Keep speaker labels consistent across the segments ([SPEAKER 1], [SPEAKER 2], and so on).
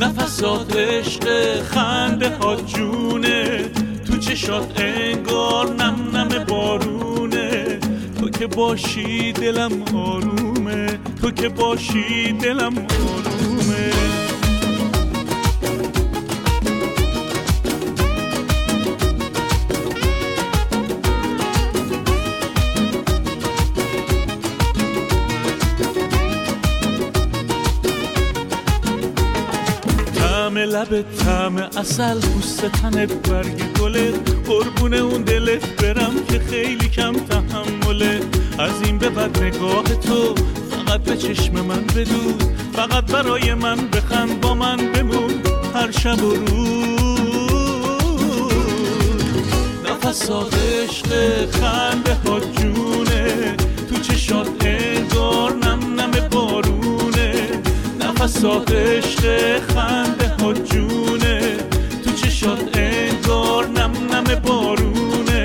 [SPEAKER 1] نفسات عشق خنده ها جونه. تو چشات انگار نم نم بارونه. تو که باشی دلم آرومه. تو که باشی دلم آرومه. لب تعم اصل پوست تنت برگ گله. قربون اون دلت برم که خیلی کم تحمله. از این به بعد نگاه تو فقط به چشم من بدود فقط برای من بخند با من بمون هر شب و روز. نفسات عشق خنده ها جونه تو چشات انگار نم نم بارونه.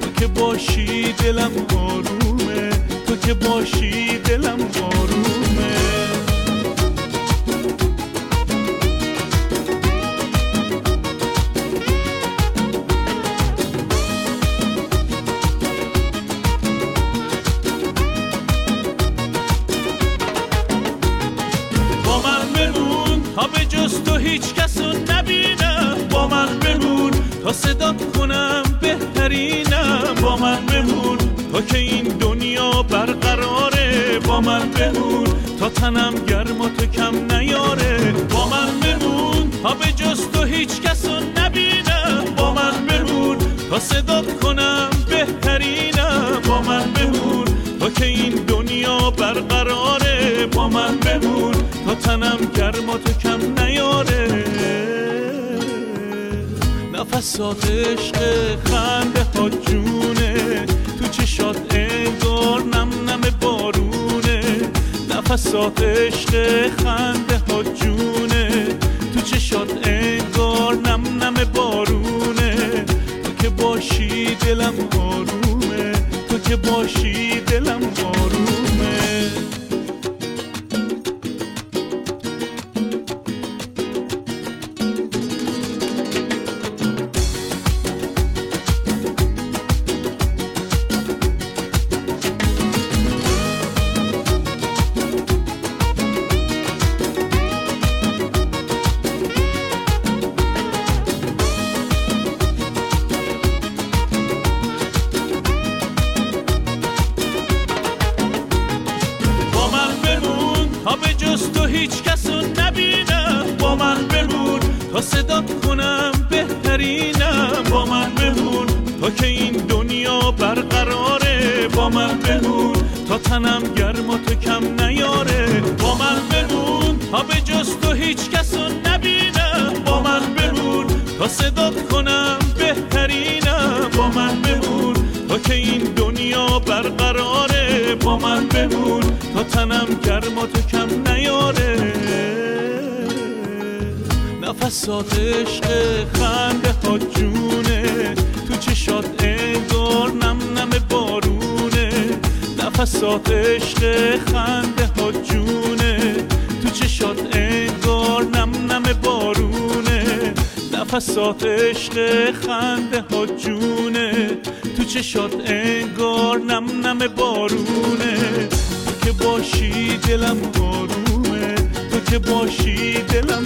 [SPEAKER 1] تو که باشی دلم آرومه تو که باشی دلم آرومه هیچ کس رو نبینم. با من بمون تا صدا کنم بهترینم. با من بمون تا که این دنیا برقراره. با من بمون تا تنم گرم و تو کم نیاره. با من بمون تا به جز تو هیچ کس رو نبینم. با من بمون تا صدا کنم بهترینم. با من بمون تا که این دنیا برقراره. با من بمون تا تنم گرم و تو کم نیاره. نفسات عشق خنده ها جونه. تو چشات انگار نم نم بارونه. نفسات عشق خنده ها جونه. تو چشات انگار نم نم بارونه. تو که باشی دلم آرومه. تو که باشی دلم آرومه. صدا کنم بهترینم. با من بمون تا که این دنیا برقراره. با من بمون تا تنم گرم و تو کم نیاره. با من بمون تا به جز تو هیچ کس رو نبینم. با من بمون تا صدا کنم بهترینم. با من بمون تا که این دنیا برقراره. با من بمون تا تنم گرم و تو کم نیاره. نفسات عشق خنده ها جونه. تو چشات انگار نم نم بارونه. نفسات عشق خنده ها جونه. تو چشات انگار نم نم بارونه. نفسات عشق خنده ها جونه. تو چشات انگار نم نم بارونه. تو که باشی دلم آرومه تو که باشی دلم